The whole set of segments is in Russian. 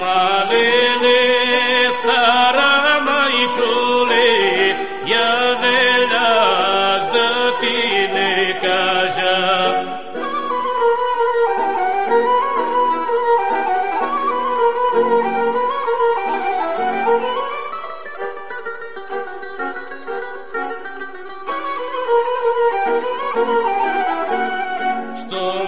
Malele stara maiciule, ea venea de tine ca așa. Что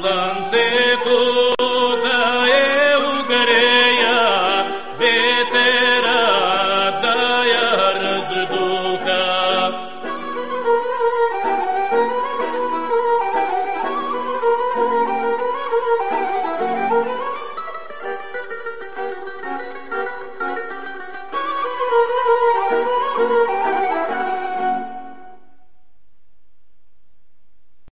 Слава